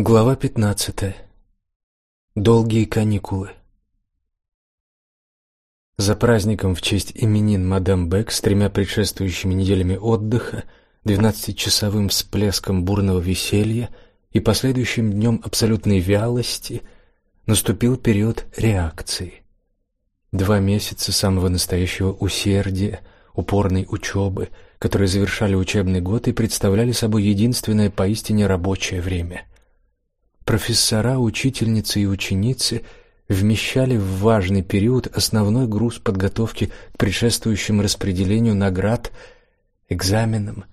Глава 15. Долгие каникулы. За праздником в честь именин мадам Бек с тремя предшествующими неделями отдыха, двенадцатичасовым всплеском бурного веселья и последующим днем абсолютной вялости наступил период реакции. Два месяца самого настоящего усердия, упорной учебы, которые завершали учебный год и представляли собой единственное поистине рабочее время – профессора, учительницы и ученицы вмещали в важный период основной груз подготовки к предшествующему распределению наград, экзаменам.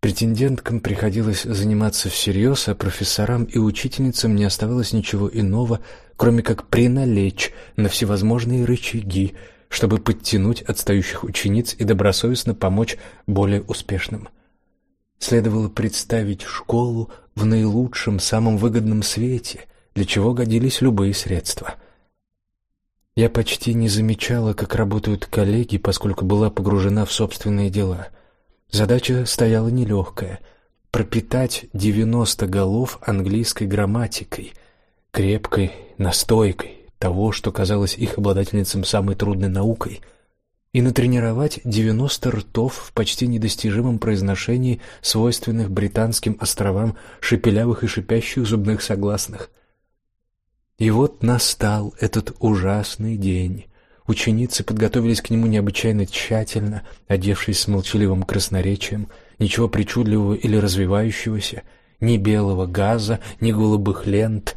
Претенденткам приходилось заниматься всерьез, а профессорам и учительницам не оставалось ничего иного, кроме как приналечь на всевозможные рычаги, чтобы подтянуть отстающих учениц и добросовестно помочь более успешным. Следовало представить школу в наилучшем, самом выгодном свете, для чего годились любые средства. Я почти не замечала, как работают коллеги, поскольку была погружена в собственные дела. Задача стояла нелегкая — пропитать 90 голов английской грамматикой, крепкой настойкой того, что казалось их обладательницам самой трудной наукой — и натренировать 90 ртов в почти недостижимом произношении свойственных британским островам шепелявых и шипящих зубных согласных. И вот настал этот ужасный день. Ученицы подготовились к нему необычайно тщательно, одевшись с молчаливым красноречием, ничего причудливого или развивающегося, ни белого газа, ни голубых лент.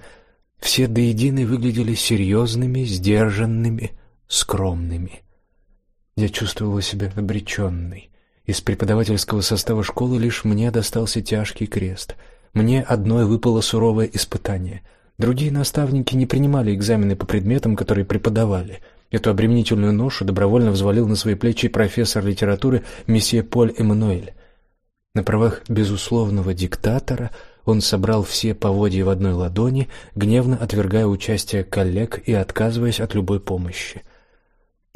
Все до единой выглядели серьезными, сдержанными, скромными. Я чувствовала себя обреченной. Из преподавательского состава школы лишь мне достался тяжкий крест. Мне одной выпало суровое испытание. Другие наставники не принимали экзамены по предметам, которые преподавали. Эту обременительную ношу добровольно взвалил на свои плечи профессор литературы месье Поль Эммануэль. На правах безусловного диктатора он собрал все поводья в одной ладони, гневно отвергая участие коллег и отказываясь от любой помощи.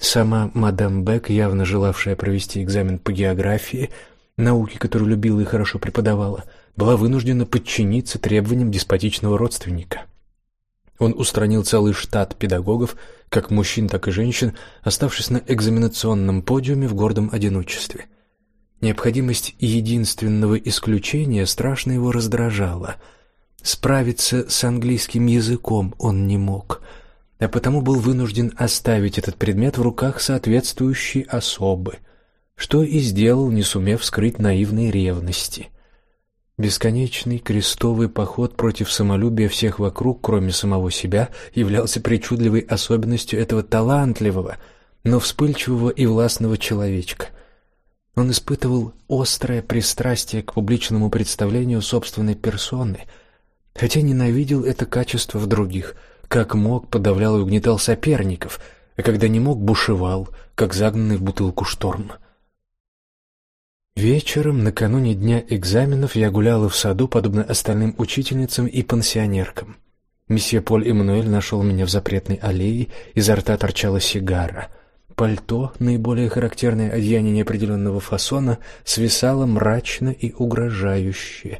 Сама мадам Бек, явно желавшая провести экзамен по географии, науке, которую любила и хорошо преподавала, была вынуждена подчиниться требованиям деспотичного родственника. Он устранил целый штат педагогов, как мужчин, так и женщин, оставшись на экзаменационном подиуме в гордом одиночестве. Необходимость единственного исключения страшно его раздражала. Справиться с английским языком он не мог — а потому был вынужден оставить этот предмет в руках соответствующей особы, что и сделал, не сумев скрыть наивной ревности. Бесконечный крестовый поход против самолюбия всех вокруг, кроме самого себя, являлся причудливой особенностью этого талантливого, но вспыльчивого и властного человечка. Он испытывал острое пристрастие к публичному представлению собственной персоны, хотя ненавидел это качество в других – как мог, подавлял и угнетал соперников, а когда не мог, бушевал, как загнанный в бутылку шторм. Вечером, накануне дня экзаменов, я гуляла в саду, подобно остальным учительницам и пансионеркам. Месье Поль Эммануэль нашел меня в запретной аллее, изо рта торчала сигара. Пальто, наиболее характерное одеяние неопределенного фасона, свисало мрачно и угрожающе.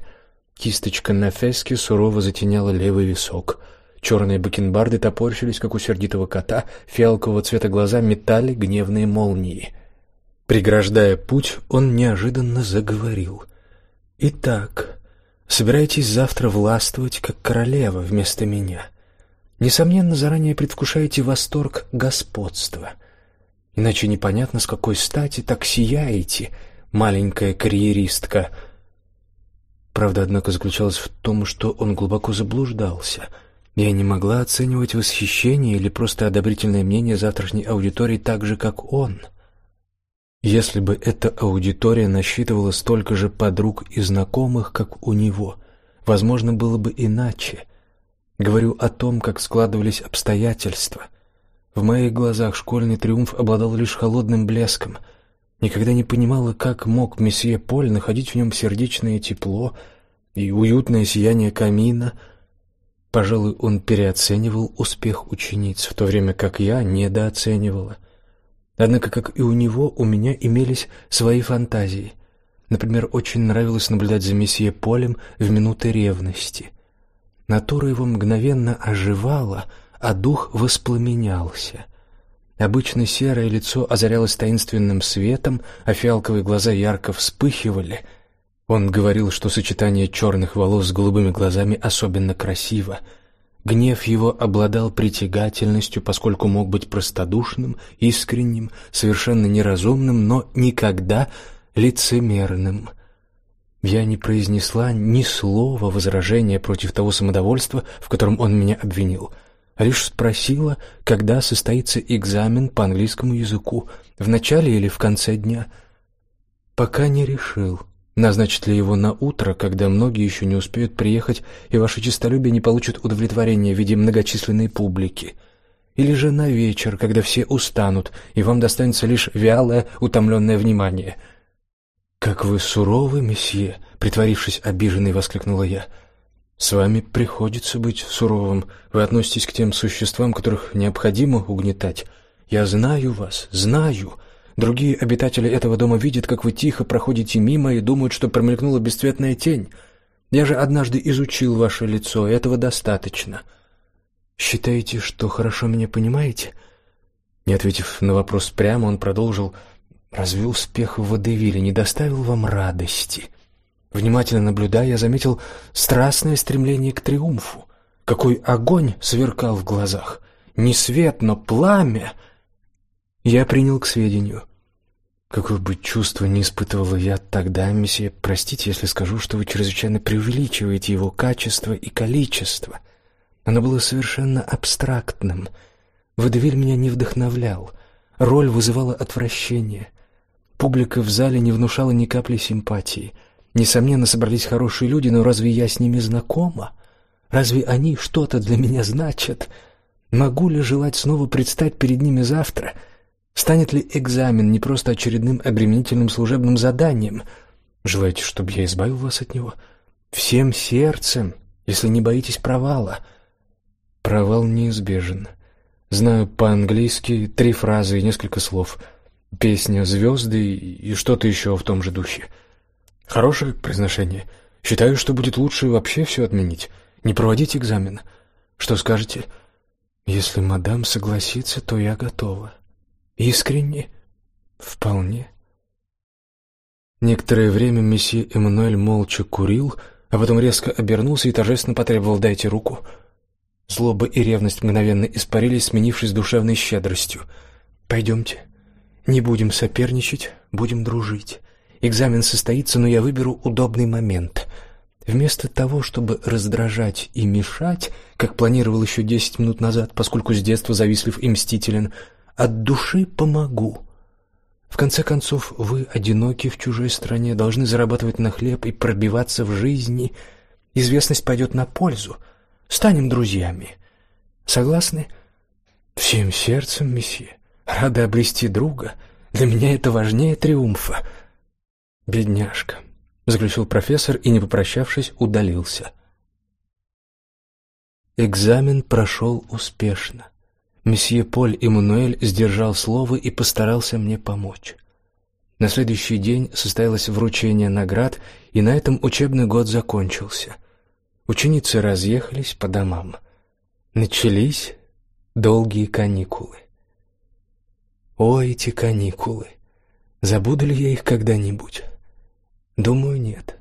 Кисточка на феске сурово затеняла левый висок — Черные бакенбарды топорщились, как у сердитого кота, фиалкового цвета глаза метали гневные молнии. Преграждая путь, он неожиданно заговорил. «Итак, собираетесь завтра властвовать, как королева, вместо меня. Несомненно, заранее предвкушаете восторг господства. Иначе непонятно, с какой стати так сияете, маленькая карьеристка». Правда, однако, заключалась в том, что он глубоко заблуждался — я не могла оценивать восхищение или просто одобрительное мнение завтрашней аудитории так же, как он. Если бы эта аудитория насчитывала столько же подруг и знакомых, как у него, возможно, было бы иначе. Говорю о том, как складывались обстоятельства. В моих глазах школьный триумф обладал лишь холодным блеском. Никогда не понимала, как мог месье Поль находить в нем сердечное тепло и уютное сияние камина — Пожалуй, он переоценивал успех учениц, в то время как я недооценивала. Однако, как и у него, у меня имелись свои фантазии. Например, очень нравилось наблюдать за месье Полем в минуты ревности. Натура его мгновенно оживала, а дух воспламенялся. Обычно серое лицо озарялось таинственным светом, а фиалковые глаза ярко вспыхивали. Он говорил, что сочетание черных волос с голубыми глазами особенно красиво. Гнев его обладал притягательностью, поскольку мог быть простодушным, искренним, совершенно неразумным, но никогда лицемерным. Я не произнесла ни слова возражения против того самодовольства, в котором он меня обвинил — лишь спросила, когда состоится экзамен по английскому языку, в начале или в конце дня. Пока не решил, назначить ли его на утро, когда многие еще не успеют приехать, и ваше честолюбие не получит удовлетворения в виде многочисленной публики, или же на вечер, когда все устанут, и вам достанется лишь вялое, утомленное внимание. Как вы суровы, месье, притворившись обиженной, воскликнула я. С вами приходится быть суровым. Вы относитесь к тем существам, которых необходимо угнетать. Я знаю вас, знаю. Другие обитатели этого дома видят, как вы тихо проходите мимо и думают, что промелькнула бесцветная тень. Я же однажды изучил ваше лицо, этого достаточно. Считаете, что хорошо меня понимаете? Не ответив на вопрос прямо, он продолжил: "Разве успех в водевиле не доставил вам радости?" Внимательно наблюдая, я заметил страстное стремление к триумфу. Какой огонь сверкал в глазах! Не свет, но пламя! Я принял к сведению. Какое бы чувство не испытывала я тогда, месье, простите, если скажу, что вы чрезвычайно преувеличиваете его качество и количество. Оно было совершенно абстрактным. Водевиль меня не вдохновлял. Роль вызывала отвращение. Публика в зале не внушала ни капли симпатии — Несомненно, собрались хорошие люди, но разве я с ними знакома? Разве они что-то для меня значат? Могу ли желать снова предстать перед ними завтра? Станет ли экзамен не просто очередным обременительным служебным заданием? Желаете, чтобы я избавил вас от него? Всем сердцем, если не боитесь провала. Провал неизбежен. Знаю по-английски три фразы и несколько слов. Песня «Звезды» и что-то еще в том же духе. Хорошее произношение. Считаю, что будет лучше вообще все отменить, не проводить экзамен. Что скажете? Если мадам согласится, то я готова. Искренне? Вполне. Некоторое время месье Эммануэль молча курил, а потом резко обернулся и торжественно потребовал: "Дайте руку". Злоба и ревность мгновенно испарились, сменившись душевной щедростью. Пойдемте. Не будем соперничать, будем дружить. Экзамен состоится, но я выберу удобный момент. Вместо того, чтобы раздражать и мешать, как планировал еще десять минут назад, поскольку с детства завистлив и мстителен, от души помогу. В конце концов, вы одиноки в чужой стране, должны зарабатывать на хлеб и пробиваться в жизни. Известность пойдет на пользу. Станем друзьями. Согласны? Всем сердцем, месье. Рада обрести друга. Для меня это важнее триумфа. Бедняжка, заключил профессор и, не попрощавшись, удалился. Экзамен прошел успешно. Месье Поль Эммануэль сдержал слово и постарался мне помочь. На следующий день состоялось вручение наград, и на этом учебный год закончился. Ученицы разъехались по домам. Начались долгие каникулы. О, эти каникулы! Забуду ли я их когда-нибудь? Думаю, нет.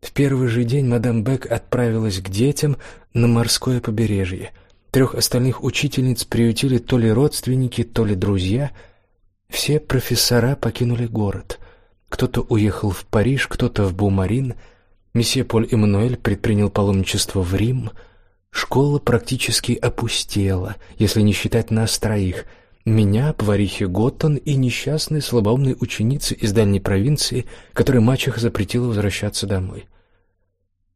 В первый же день мадам Бек отправилась к детям на морское побережье. Трех остальных учительниц приютили то ли родственники, то ли друзья. Все профессора покинули город. Кто-то уехал в Париж, кто-то в Бумарин. Месье Поль Эммануэль предпринял паломничество в Рим. Школа практически опустела, если не считать нас троих — меня, поварихи Готтон и несчастной слабоумной ученицы из дальней провинции, которой мачеха запретила возвращаться домой.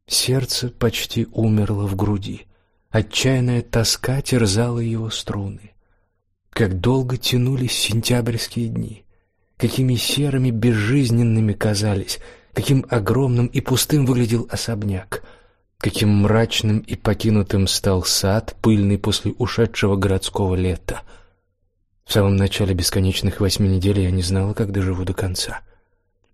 Сердце почти умерло в груди. Отчаянная тоска терзала его струны. Как долго тянулись сентябрьские дни, какими серыми, безжизненными казались, каким огромным и пустым выглядел особняк, каким мрачным и покинутым стал сад, пыльный после ушедшего городского лета — в самом начале бесконечных восьми недель я не знала, как доживу до конца.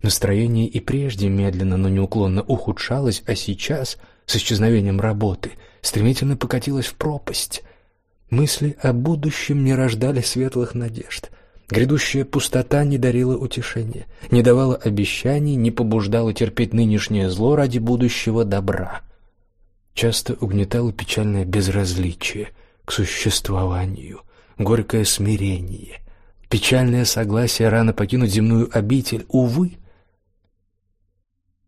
Настроение и прежде медленно, но неуклонно ухудшалось, а сейчас, с исчезновением работы, стремительно покатилась в пропасть. Мысли о будущем не рождали светлых надежд. Грядущая пустота не дарила утешения, не давала обещаний, не побуждала терпеть нынешнее зло ради будущего добра. Часто угнетало печальное безразличие к существованию, горькое смирение, печальное согласие рано покинуть земную обитель. Увы,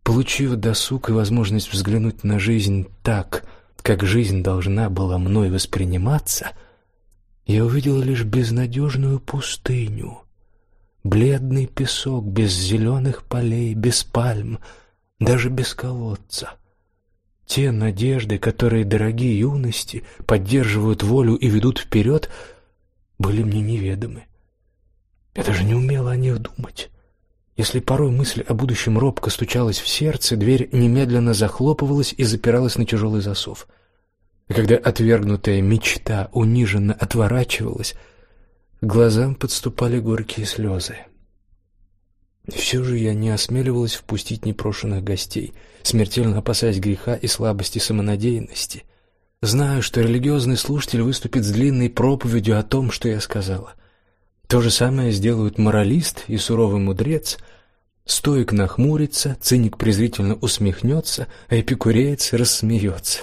получив досуг и возможность взглянуть на жизнь так, как жизнь должна была мной восприниматься — я увидел лишь безнадежную пустыню, бледный песок без зеленых полей, без пальм, даже без колодца. Те надежды, которые дороги юности поддерживают волю и ведут вперед, были мне неведомы. Я даже не умела о них думать. Если порой мысль о будущем робко стучалась в сердце, дверь немедленно захлопывалась и запиралась на тяжелый засов — когда отвергнутая мечта униженно отворачивалась, к глазам подступали горькие слезы. И все же я не осмеливалась впустить непрошенных гостей, смертельно опасаясь греха и слабости самонадеянности. Знаю, что религиозный слушатель выступит с длинной проповедью о том, что я сказала. То же самое сделают моралист и суровый мудрец. Стоик нахмурится, циник презрительно усмехнется, а эпикуреец рассмеется.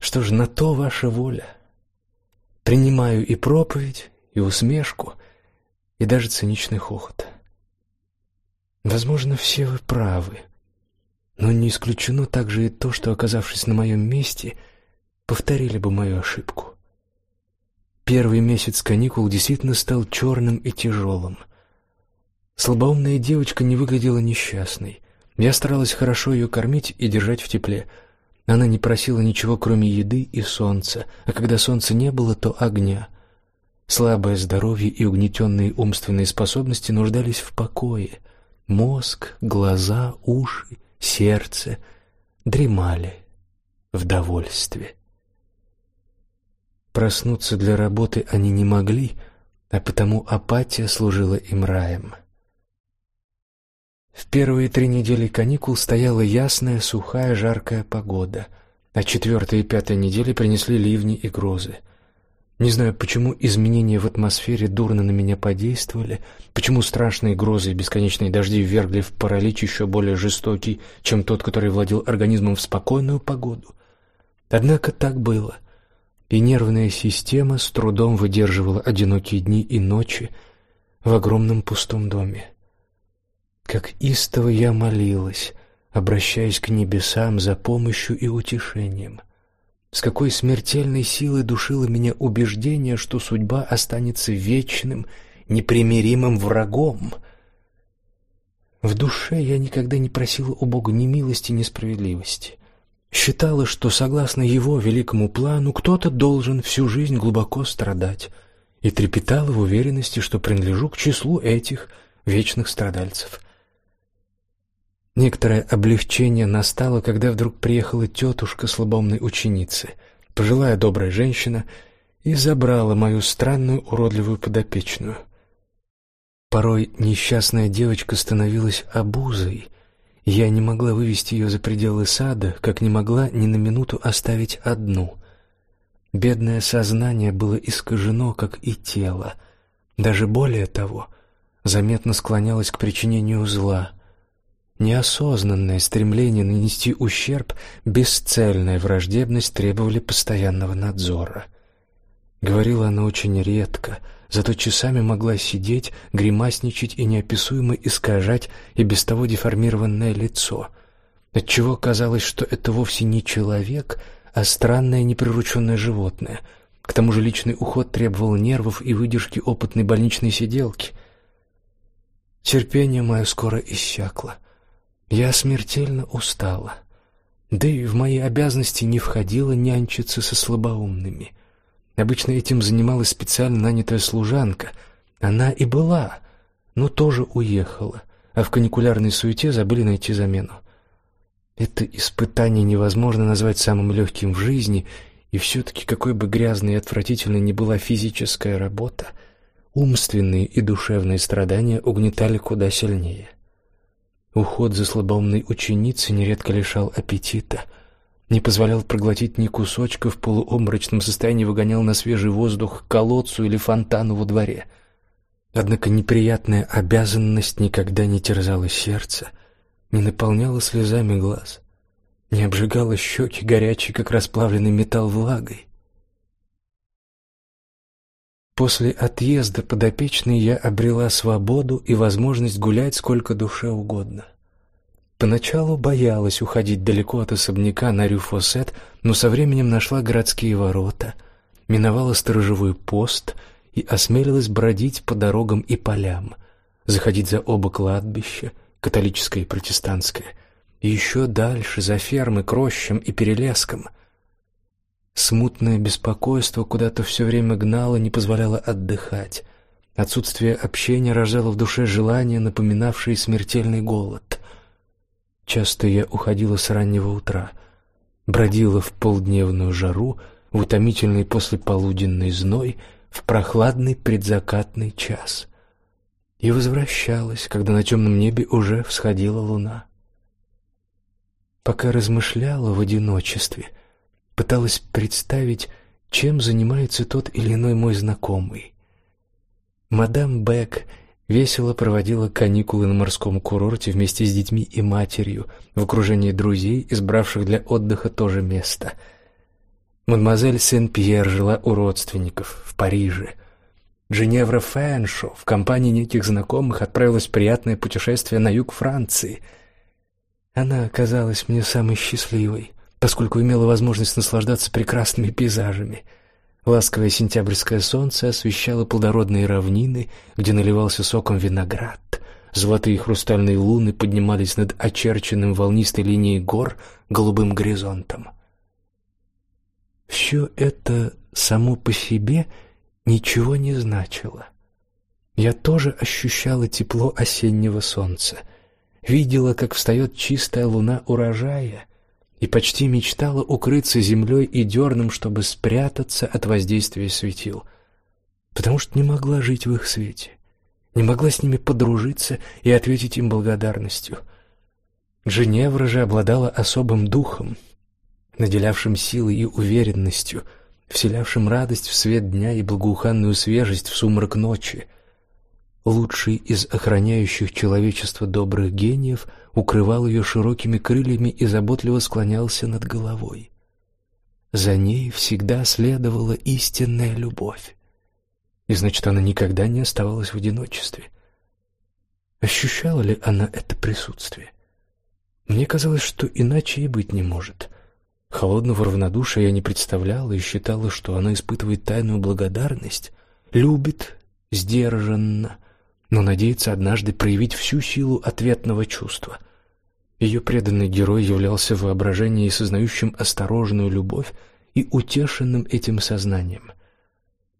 Что ж, на то ваша воля. Принимаю и проповедь, и усмешку, и даже циничный хохот. Возможно, все вы правы, но не исключено также и то, что, оказавшись на моем месте, повторили бы мою ошибку. Первый месяц каникул действительно стал черным и тяжелым. Слабоумная девочка не выглядела несчастной. Я старалась хорошо ее кормить и держать в тепле — она не просила ничего, кроме еды и солнца, а когда солнца не было, то огня. Слабое здоровье и угнетенные умственные способности нуждались в покое. Мозг, глаза, уши, сердце дремали в довольстве. Проснуться для работы они не могли, а потому апатия служила им раем. В первые три недели каникул стояла ясная, сухая, жаркая погода, а четвертая и пятая недели принесли ливни и грозы. Не знаю, почему изменения в атмосфере дурно на меня подействовали, почему страшные грозы и бесконечные дожди ввергли в паралич еще более жестокий, чем тот, который владел организмом в спокойную погоду. Однако так было, и нервная система с трудом выдерживала одинокие дни и ночи в огромном пустом доме. Как истово я молилась, обращаясь к небесам за помощью и утешением. С какой смертельной силой душило меня убеждение, что судьба останется вечным, непримиримым врагом. В душе я никогда не просила у Бога ни милости, ни справедливости. Считала, что согласно его великому плану кто-то должен всю жизнь глубоко страдать, и трепетала в уверенности, что принадлежу к числу этих вечных страдальцев. Некоторое облегчение настало, когда вдруг приехала тетушка слабоумной ученицы, пожилая добрая женщина, и забрала мою странную уродливую подопечную. Порой несчастная девочка становилась обузой. Я не могла вывести ее за пределы сада, как не могла ни на минуту оставить одну. Бедное сознание было искажено, как и тело. Даже более того, заметно склонялось к причинению зла — Неосознанное стремление нанести ущерб, бесцельная враждебность требовали постоянного надзора. Говорила она очень редко, зато часами могла сидеть, гримасничать и неописуемо искажать и без того деформированное лицо, отчего казалось, что это вовсе не человек, а странное неприрученное животное. К тому же личный уход требовал нервов и выдержки опытной больничной сиделки. Терпение мое скоро иссякло. Я смертельно устала. Да и в мои обязанности не входило нянчиться со слабоумными. Обычно этим занималась специально нанятая служанка. Она и была, но тоже уехала, а в каникулярной суете забыли найти замену. Это испытание невозможно назвать самым легким в жизни, и все-таки какой бы грязной и отвратительной ни была физическая работа, умственные и душевные страдания угнетали куда сильнее. Уход за слабоумной ученицей нередко лишал аппетита. Не позволял проглотить ни кусочка, в полуобморочном состоянии выгонял на свежий воздух к колодцу или фонтану во дворе. Однако неприятная обязанность никогда не терзала сердце, не наполняла слезами глаз, не обжигала щеки горячей, как расплавленный металл влагой. После отъезда подопечной я обрела свободу и возможность гулять сколько душе угодно. Поначалу боялась уходить далеко от особняка на Рю-Фосет, но со временем нашла городские ворота, миновала сторожевой пост и осмелилась бродить по дорогам и полям, заходить за оба кладбища, католическое и протестантское, и еще дальше, за фермы, к рощам и перелескам — Смутное беспокойство куда-то все время гнало, не позволяло отдыхать. Отсутствие общения рождало в душе желание, напоминавшее смертельный голод. Часто я уходила с раннего утра, бродила в полдневную жару, в утомительный послеполуденный зной, в прохладный предзакатный час. И возвращалась, когда на темном небе уже всходила луна. Пока размышляла в одиночестве — пыталась представить, чем занимается тот или иной мой знакомый. Мадам Бек весело проводила каникулы на морском курорте вместе с детьми и матерью, в окружении друзей, избравших для отдыха то же место. Мадемуазель Сен-Пьер жила у родственников в Париже. Женевра Фэншо в компании неких знакомых отправилась в приятное путешествие на юг Франции. Она оказалась мне самой счастливой поскольку имела возможность наслаждаться прекрасными пейзажами. Ласковое сентябрьское солнце освещало плодородные равнины, где наливался соком виноград. Золотые хрустальные луны поднимались над очерченным волнистой линией гор голубым горизонтом. Все это само по себе ничего не значило. Я тоже ощущала тепло осеннего солнца, видела, как встает чистая луна урожая, и почти мечтала укрыться землей и дерном, чтобы спрятаться от воздействия светил, потому что не могла жить в их свете, не могла с ними подружиться и ответить им благодарностью. Женевра же обладала особым духом, наделявшим силой и уверенностью, вселявшим радость в свет дня и благоуханную свежесть в сумрак ночи — Лучший из охраняющих человечество добрых гениев укрывал ее широкими крыльями и заботливо склонялся над головой. За ней всегда следовала истинная любовь. И значит, она никогда не оставалась в одиночестве. Ощущала ли она это присутствие? Мне казалось, что иначе и быть не может. Холодного равнодушия я не представляла и считала, что она испытывает тайную благодарность, любит сдержанно, но надеется однажды проявить всю силу ответного чувства. Ее преданный герой являлся в воображении сознающим осторожную любовь и утешенным этим сознанием.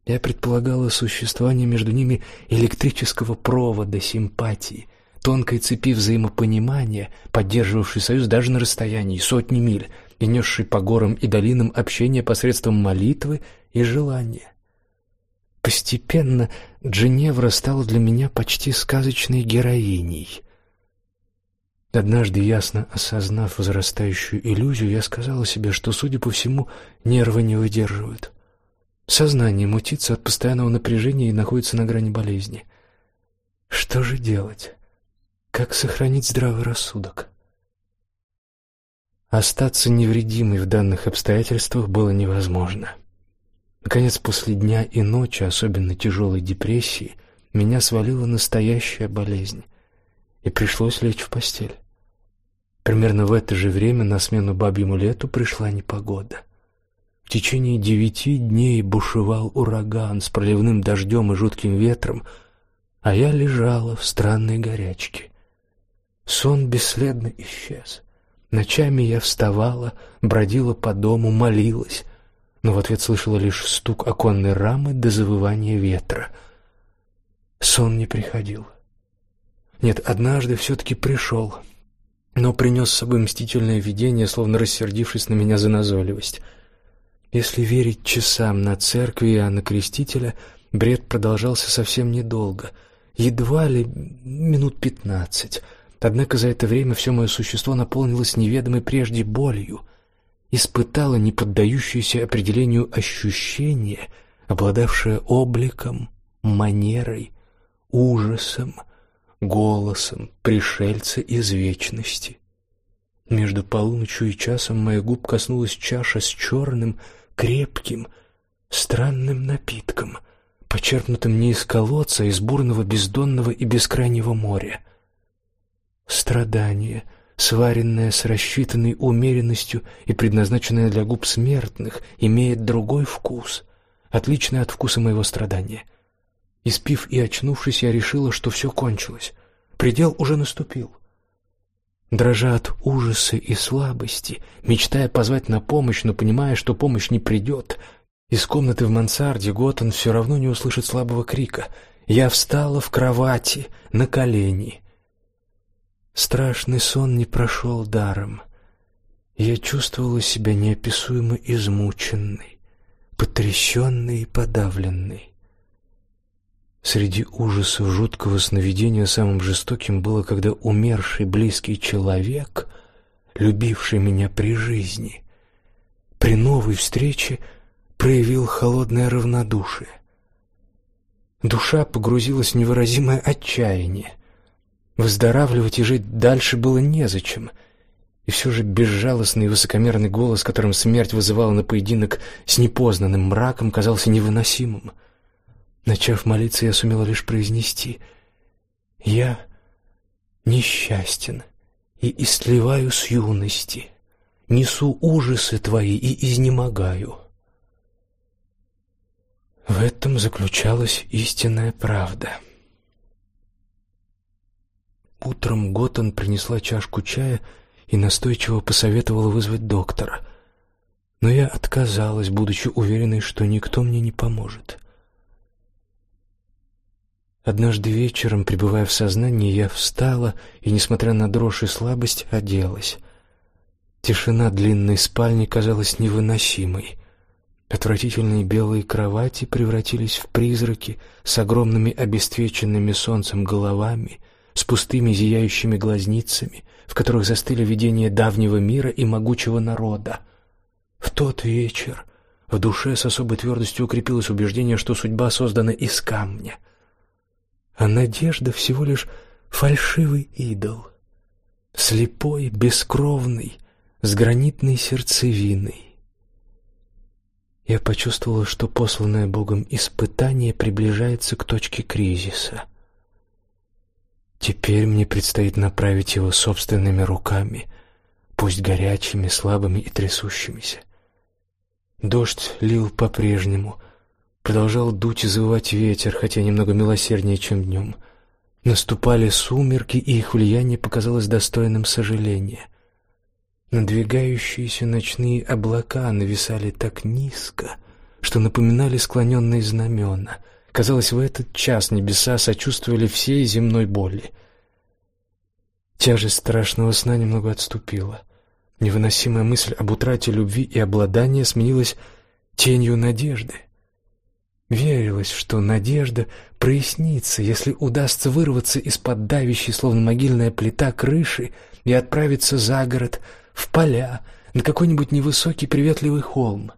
Я предполагала существование между ними электрического провода симпатии, тонкой цепи взаимопонимания, поддерживавшей союз даже на расстоянии сотни миль и несшей по горам и долинам общение посредством молитвы и желания. Постепенно Дженевра стала для меня почти сказочной героиней. Однажды, ясно осознав возрастающую иллюзию, я сказала себе, что, судя по всему, нервы не выдерживают. Сознание мутится от постоянного напряжения и находится на грани болезни. Что же делать? Как сохранить здравый рассудок? Остаться невредимой в данных обстоятельствах было невозможно. Наконец, после дня и ночи, особенно тяжелой депрессии, меня свалила настоящая болезнь, и пришлось лечь в постель. Примерно в это же время на смену бабьему лету пришла непогода. В течение девяти дней бушевал ураган с проливным дождем и жутким ветром, а я лежала в странной горячке. Сон бесследно исчез. Ночами я вставала, бродила по дому, молилась, но в ответ слышала лишь стук оконной рамы до завывания ветра. Сон не приходил. Нет, однажды все-таки пришел, но принес с собой мстительное видение, словно рассердившись на меня за назойливость. Если верить часам на церкви Иоанна Крестителя, бред продолжался совсем недолго, едва ли минут пятнадцать. Однако за это время все мое существо наполнилось неведомой прежде болью — испытала неподдающееся определению ощущение, обладавшее обликом, манерой, ужасом, голосом пришельца из вечности. Между полуночью и часом моих губ коснулась чаша с черным, крепким, странным напитком, почерпнутым не из колодца, а из бурного, бездонного и бескрайнего моря. Страдание, сваренное с рассчитанной умеренностью и предназначенное для губ смертных, имеет другой вкус, отличный от вкуса моего страдания. Испив и очнувшись, я решила, что все кончилось. Предел уже наступил. Дрожа от ужаса и слабости, мечтая позвать на помощь, но понимая, что помощь не придет, из комнаты в мансарде Готан все равно не услышит слабого крика. Я встала в кровати на колени. Страшный сон не прошел даром. Я чувствовала себя неописуемо измученной, потрясенной и подавленной. Среди ужасов жуткого сновидения самым жестоким было, когда умерший близкий человек, любивший меня при жизни, при новой встрече проявил холодное равнодушие. Душа погрузилась в невыразимое отчаяние. Выздоравливать и жить дальше было незачем. И все же безжалостный и высокомерный голос, которым смерть вызывала на поединок с непознанным мраком, казался невыносимым. Начав молиться, я сумела лишь произнести: "Я несчастен и истлеваю с юности, несу ужасы твои и изнемогаю". В этом заключалась истинная правда. Утром Готан принесла чашку чая и настойчиво посоветовала вызвать доктора. Но я отказалась, будучи уверенной, что никто мне не поможет. Однажды вечером, пребывая в сознании, я встала и, несмотря на дрожь и слабость, оделась. Тишина длинной спальни казалась невыносимой. Отвратительные белые кровати превратились в призраки с огромными обесцвеченными солнцем головами, с пустыми зияющими глазницами, в которых застыли видения давнего мира и могучего народа. В тот вечер в душе с особой твердостью укрепилось убеждение, что судьба создана из камня — а надежда всего лишь фальшивый идол, слепой, бескровный, с гранитной сердцевиной. Я почувствовала, что посланное Богом испытание приближается к точке кризиса. Теперь мне предстоит направить его собственными руками, пусть горячими, слабыми и трясущимися. Дождь лил по-прежнему, Продолжал дуть и завывать ветер, хотя немного милосерднее, чем днем. Наступали сумерки, и их влияние показалось достойным сожаления. Надвигающиеся ночные облака нависали так низко, что напоминали склоненные знамена. Казалось, в этот час небеса сочувствовали всей земной боли. Тяжесть страшного сна немного отступила. Невыносимая мысль об утрате любви и обладания сменилась тенью надежды. Верилось, что надежда прояснится, если удастся вырваться из-под давящей, словно могильная плита, крыши и отправиться за город, в поля, на какой-нибудь невысокий приветливый холм.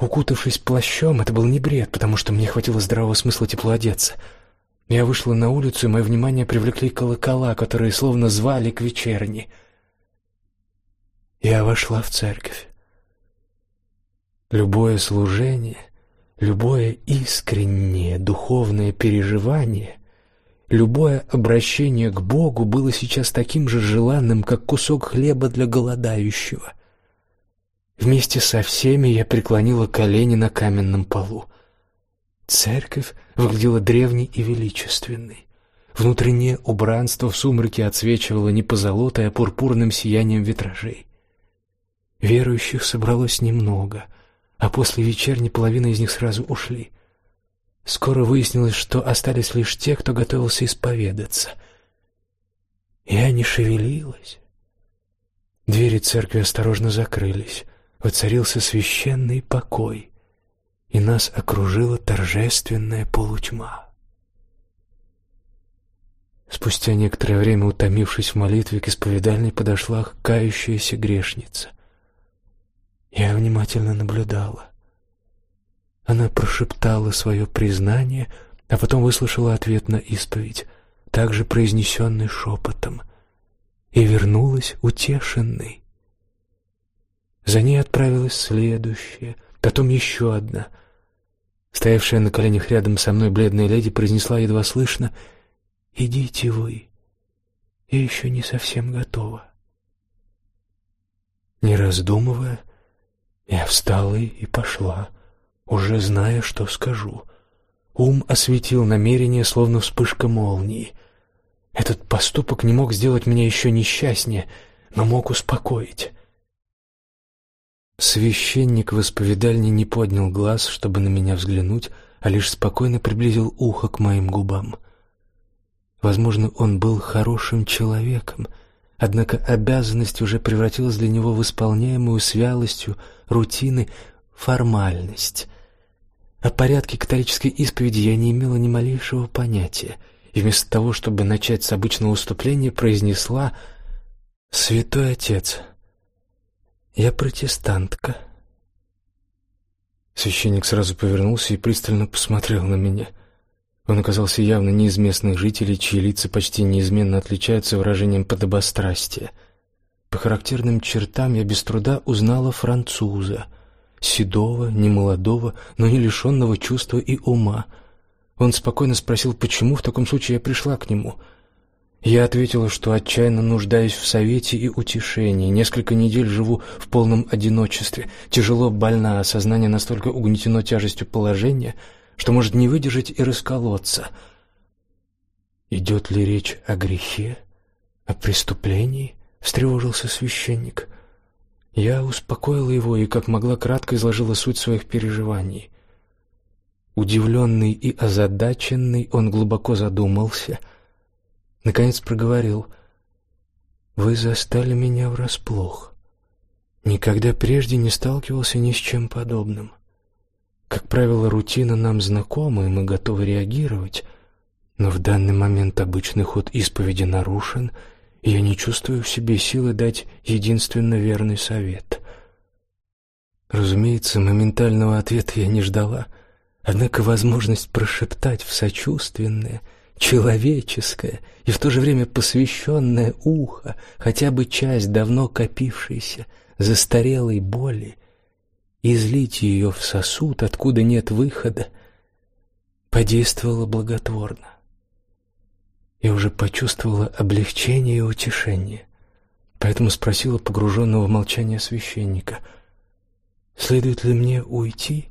Укутавшись плащом, это был не бред, потому что мне хватило здравого смысла тепло одеться. Я вышла на улицу, и мое внимание привлекли колокола, которые словно звали к вечерне. Я вошла в церковь. Любое служение Любое искреннее духовное переживание, любое обращение к Богу было сейчас таким же желанным, как кусок хлеба для голодающего. Вместе со всеми я преклонила колени на каменном полу. Церковь выглядела древней и величественной. Внутреннее убранство в сумраке отсвечивало не позолотой, а пурпурным сиянием витражей. Верующих собралось немного — а после вечерни половина из них сразу ушли. Скоро выяснилось, что остались лишь те, кто готовился исповедаться. Я не шевелилась. Двери церкви осторожно закрылись. Воцарился священный покой, и нас окружила торжественная полутьма. Спустя некоторое время, утомившись в молитве, к исповедальной подошла кающаяся грешница. Я внимательно наблюдала. Она прошептала свое признание, а потом выслушала ответ на исповедь, также произнесенный шепотом, и вернулась утешенной. За ней отправилась следующая, потом еще одна. Стоявшая на коленях рядом со мной бледная леди произнесла едва слышно «Идите вы, я еще не совсем готова». Не раздумывая, я встала и пошла, уже зная, что скажу. Ум осветил намерение, словно вспышка молнии. Этот поступок не мог сделать меня еще несчастнее, но мог успокоить. Священник в исповедальне не поднял глаз, чтобы на меня взглянуть, а лишь спокойно приблизил ухо к моим губам. Возможно, он был хорошим человеком — Однако обязанность уже превратилась для него в исполняемую с вялостью рутины формальность. О порядке католической исповеди я не имела ни малейшего понятия, и вместо того, чтобы начать с обычного выступления, произнесла «Святой Отец, я протестантка». Священник сразу повернулся и пристально посмотрел на меня — он оказался явно не из местных жителей, чьи лица почти неизменно отличаются выражением подобострастия. По характерным чертам я без труда узнала француза, седого, немолодого, но не лишенного чувства и ума. Он спокойно спросил, почему в таком случае я пришла к нему. Я ответила, что отчаянно нуждаюсь в совете и утешении. Несколько недель живу в полном одиночестве, тяжело больна, а сознание настолько угнетено тяжестью положения — что может не выдержать и расколоться. Идет ли речь о грехе, о преступлении? встревожился священник. Я успокоила его и как могла кратко изложила суть своих переживаний. Удивленный и озадаченный, он глубоко задумался, наконец проговорил: "Вы застали меня врасплох. Никогда прежде не сталкивался ни с чем подобным. Как правило, рутина нам знакома, и мы готовы реагировать, но в данный момент обычный ход исповеди нарушен, и я не чувствую в себе силы дать единственно верный совет. Разумеется, моментального ответа я не ждала, однако возможность прошептать в сочувственное, человеческое и в то же время посвященное ухо хотя бы часть давно копившейся застарелой боли излить ее в сосуд, откуда нет выхода, подействовало благотворно. Я уже почувствовала облегчение и утешение, поэтому спросила погруженного в молчание священника: "Следует ли мне уйти,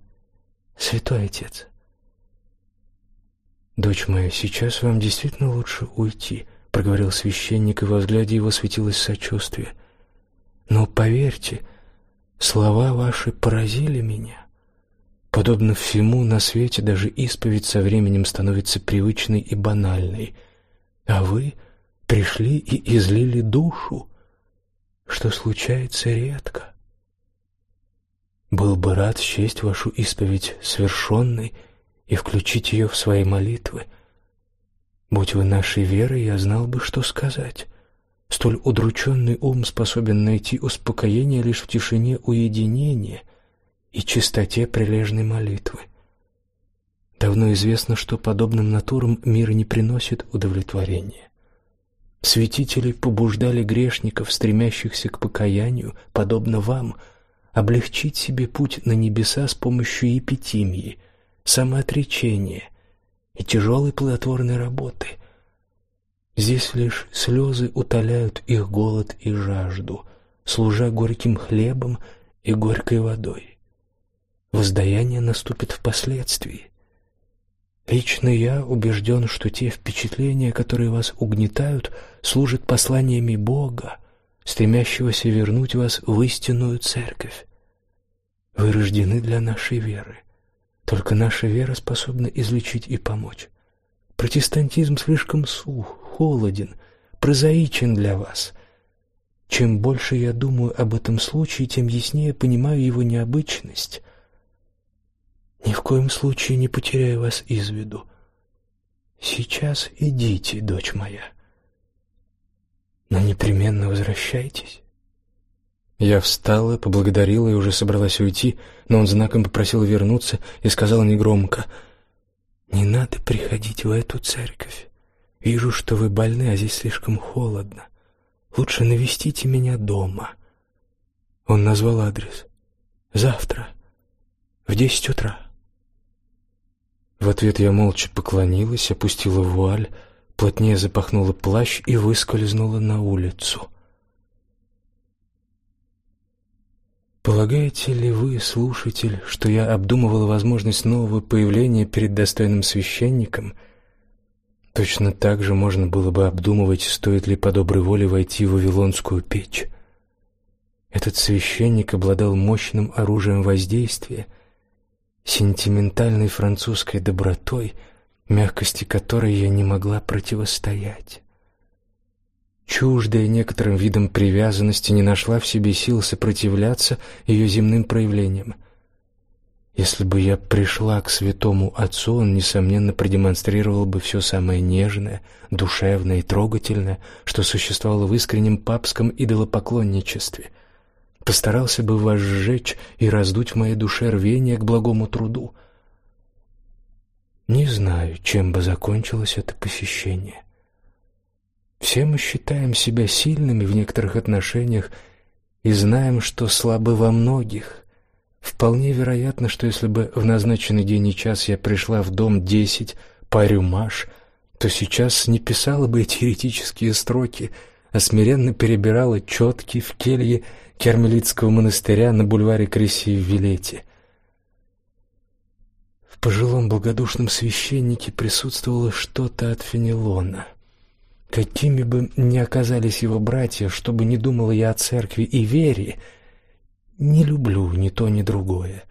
святой отец?" "Дочь моя, сейчас вам действительно лучше уйти", проговорил священник, и во взгляде его светилось сочувствие. "Но поверьте, Слова ваши поразили меня. Подобно всему на свете даже исповедь со временем становится привычной и банальной, а вы пришли и излили душу, что случается редко. Был бы рад счесть вашу исповедь совершенной и включить ее в свои молитвы. Будь вы нашей верой, я знал бы, что сказать. Столь удрученный ум способен найти успокоение лишь в тишине уединения и чистоте прилежной молитвы. Давно известно, что подобным натурам мир не приносит удовлетворения. Святители побуждали грешников, стремящихся к покаянию, подобно вам, облегчить себе путь на небеса с помощью епитимии, самоотречения и тяжелой плодотворной работы – Здесь лишь слезы утоляют их голод и жажду, служа горьким хлебом и горькой водой. Воздаяние наступит впоследствии. Лично я убежден, что те впечатления, которые вас угнетают, служат посланиями Бога, стремящегося вернуть вас в истинную церковь. Вы рождены для нашей веры. Только наша вера способна излечить и помочь. Протестантизм слишком сух, холоден, прозаичен для вас. Чем больше я думаю об этом случае, тем яснее понимаю его необычность. Ни в коем случае не потеряю вас из виду. Сейчас идите, дочь моя. Но непременно возвращайтесь. Я встала, поблагодарила и уже собралась уйти, но он знаком попросил вернуться и сказал негромко: "Не надо приходить в эту церковь. Вижу, что вы больны, а здесь слишком холодно. Лучше навестите меня дома". Он назвал адрес. Завтра в десять утра. В ответ я молча поклонилась, опустила вуаль, плотнее запахнула плащ и выскользнула на улицу. Полагаете ли вы, слушатель, что я обдумывала возможность нового появления перед достойным священником? Точно так же можно было бы обдумывать, стоит ли по доброй воле войти в вавилонскую печь. Этот священник обладал мощным оружием воздействия, сентиментальной французской добротой, мягкости которой я не могла противостоять чуждая некоторым видам привязанности, не нашла в себе сил сопротивляться ее земным проявлениям. Если бы я пришла к святому отцу, он несомненно продемонстрировал бы все самое нежное, душевное и трогательное, что существовало в искреннем папском идолопоклонничестве. Постарался бы возжечь и раздуть в моей душе рвение к благому труду. Не знаю, чем бы закончилось это посещение. Все мы считаем себя сильными в некоторых отношениях и знаем, что слабы во многих. Вполне вероятно, что если бы в назначенный день и час я пришла в дом десять по рюмаш, то сейчас не писала бы эти еретические строки, а смиренно перебирала четки в келье Кермелитского монастыря на бульваре Кресси в Вилете. В пожилом благодушном священнике присутствовало что-то от Фенелона — Какими бы ни оказались его братья, что бы ни думала я о церкви и вере, не люблю ни то, ни другое.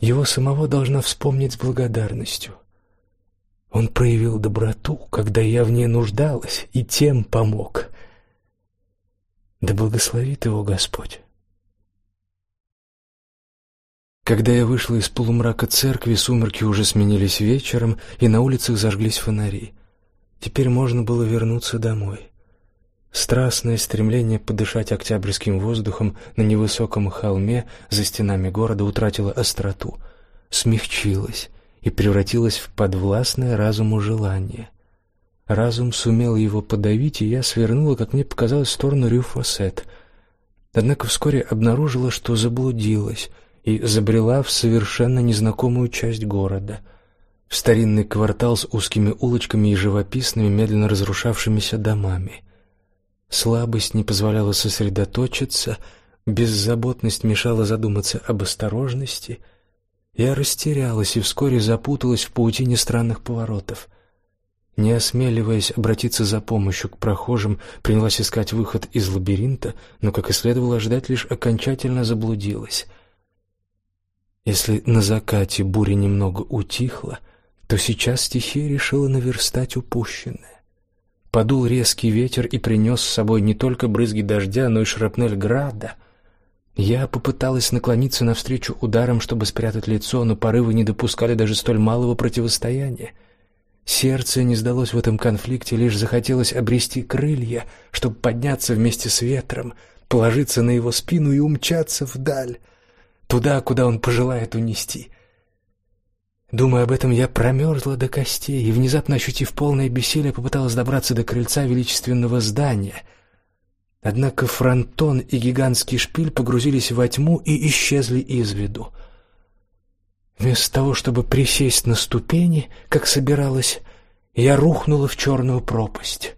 Его самого должна вспомнить с благодарностью. Он проявил доброту, когда я в ней нуждалась, и тем помог. Да благословит его Господь. Когда я вышла из полумрака церкви, сумерки уже сменились вечером, и на улицах зажглись фонари. Теперь можно было вернуться домой. Страстное стремление подышать октябрьским воздухом на невысоком холме за стенами города утратило остроту, смягчилось и превратилось в подвластное разуму желание. Разум сумел его подавить, и я свернула, как мне показалось, в сторону Рю-Фосет. Однако вскоре обнаружила, что заблудилась и забрела в совершенно незнакомую часть города — в старинный квартал с узкими улочками и живописными, медленно разрушавшимися домами. Слабость не позволяла сосредоточиться, беззаботность мешала задуматься об осторожности. Я растерялась и вскоре запуталась в паутине странных поворотов. Не осмеливаясь обратиться за помощью к прохожим, принялась искать выход из лабиринта, но, как и следовало ожидать, лишь окончательно заблудилась. Если на закате буря немного утихла, то сейчас стихия решила наверстать упущенное. Подул резкий ветер и принес с собой не только брызги дождя, но и шрапнель града. Я попыталась наклониться навстречу ударам, чтобы спрятать лицо, но порывы не допускали даже столь малого противостояния. Сердце не сдалось в этом конфликте, лишь захотелось обрести крылья, чтобы подняться вместе с ветром, положиться на его спину и умчаться вдаль, туда, куда он пожелает унести. Думая об этом, я промерзла до костей и, внезапно ощутив полное бессилие, попыталась добраться до крыльца величественного здания. Однако фронтон и гигантский шпиль погрузились во тьму и исчезли из виду. Вместо того, чтобы присесть на ступени, как собиралась, я рухнула в черную пропасть.